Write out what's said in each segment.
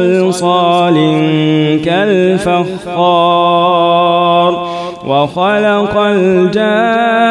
صلصال كالفخار وخلق الجان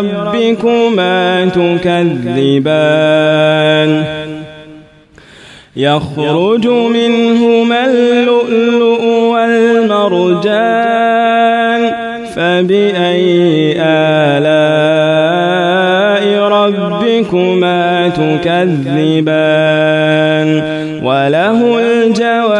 ربكما تكذبان. يخرج منهما اللؤلؤ والمرجان فبأي آلاء ربكما تكذبان. وله الجوار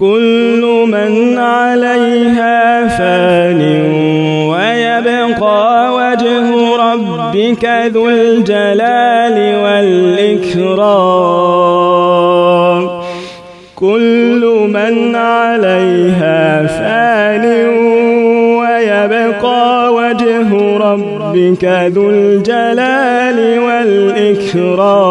كل من عليها فان ويبقى وجه ربك ذو الجلال والإكرام. كل من عليها فان ويبقى وجه ربك ذو الجلال والإكرام.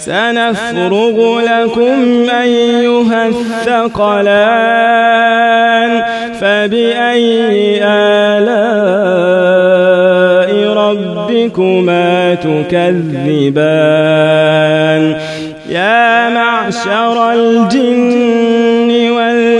سنفرغ لكم أيها الثقلان فبأي آلاء ربكما تكذبان؟ يا معشر الجن والإنس إن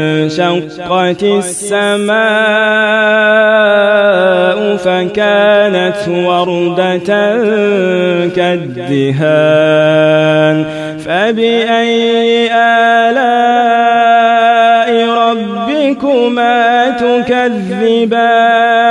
انشقت السماء فكانت وردة كالدهان. فبأي آلاء ربكما تكذبان؟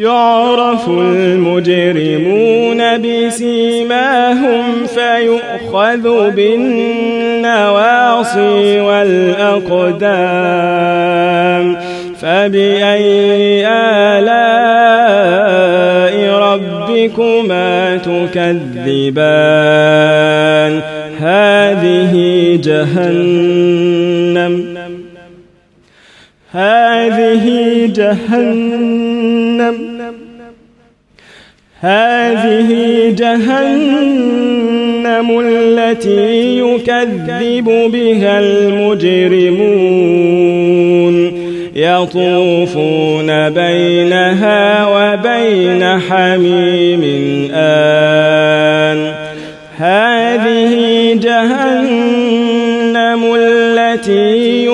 يعرف المجرمون بسيماهم فيؤخذ بالنواصي والأقدام فبأي آلاء ربكما تكذبان؟ هذه جهنم. هذه جهنم. هذه جهنم التي يكذب بها المجرمون. يطوفون بينها وبين حميم آن. هذه جهنم التي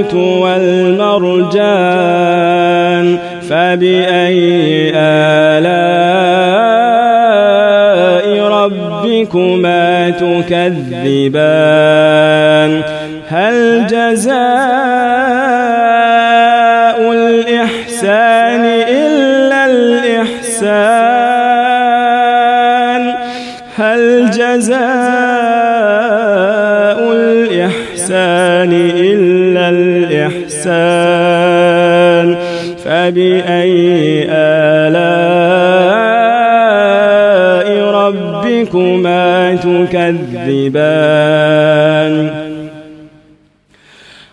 الياقوت والمرجان فبأي آلاء ربكما تكذبان؟ هل جزاء الإحسان إلا الإحسان؟ هل جزاء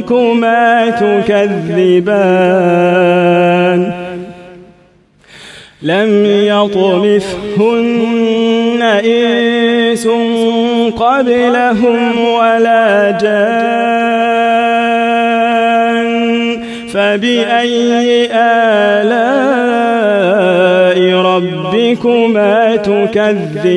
ربكما تكذبان لم يطمثهن إنس قبلهم ولا جان. فبأي آلاء ربكما تكذبان؟